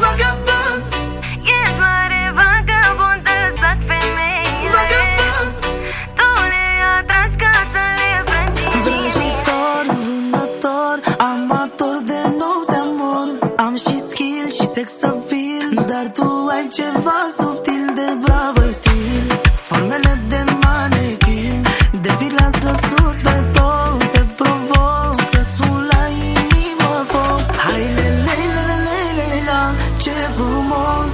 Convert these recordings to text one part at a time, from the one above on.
Vagabond! Ești mare vagabond, îți plac femeile. Vagabond! Tu le atragi ca să le frângi Vrăjitor, vânător Amator de nopți de amor Am și skill și sex appeal Dar tu ai ceva frumos.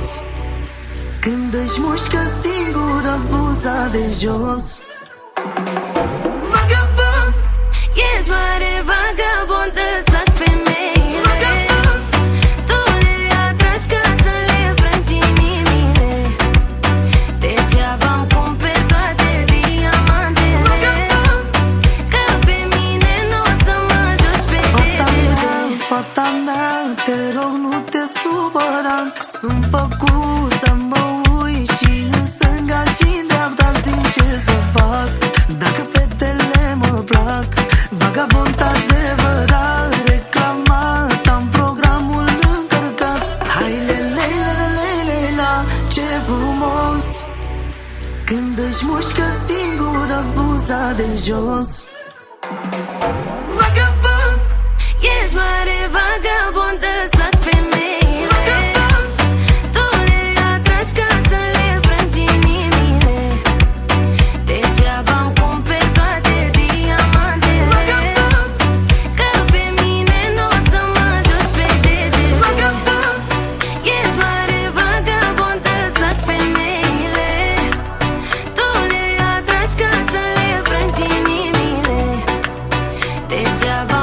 Când își mușcă singură buza de jos fata mea, te rog nu te supăra. Sunt făcut să mă uit și în stânga și în dreapta simt ce să fac. Dacă fetele mă plac, vagabond adevărat Reclamat, am programul încărcat. Hai le le le le le le la, ce frumos. Când își mușcă singură buza de jos déjà vu.